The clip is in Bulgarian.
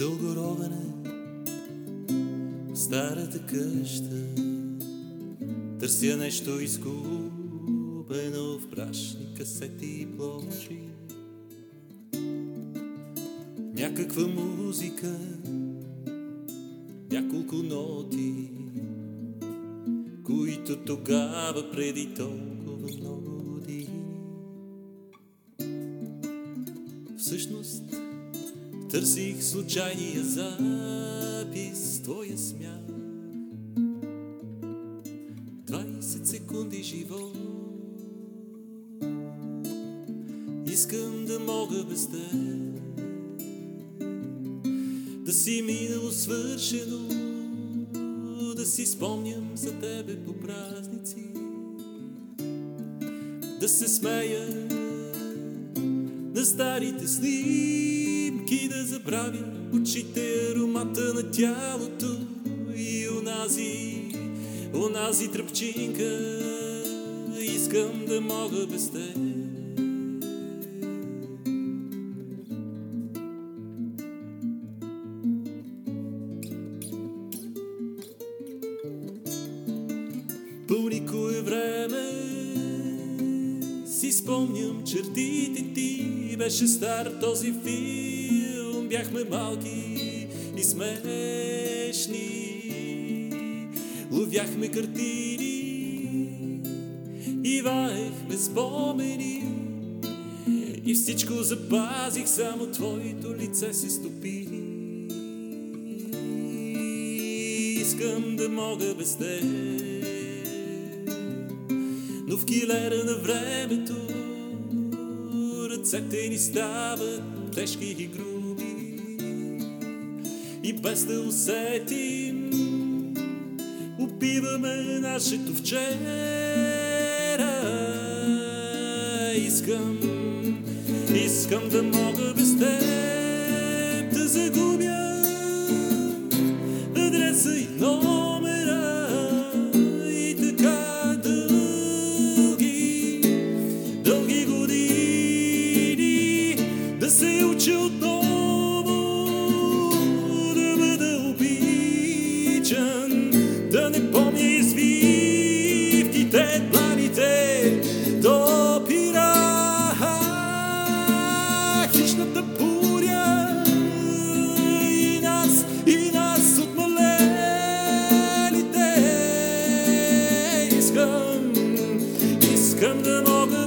дълго ровене в старата къща. Търся нещо изгубено в прашни касети и плочи. Някаква музика, няколко ноти, които тогава преди толкова търсих случайния запис, твоя смях. 20 секунди живот. Искам да мога без теб да си минало свършено, да си спомням за тебе по празници, да се смея на старите снимки, да забравя очите аромата на тялото и онази, онази тръпчинка. Искам да мога без теб. По никое време си спомням чертите ти. Беше стар този филм, бяхме малки и смешни. Ловяхме картини и ваехме спомени. И всичко запазих, само твоето лице се стопи. Искам да мога без теб но в килера на времето ръцете ни стават тежки и груби. И без да усетим, убиваме нашето вчера. Искам, искам да мога без теб да загубя адреса и номер Când în ogă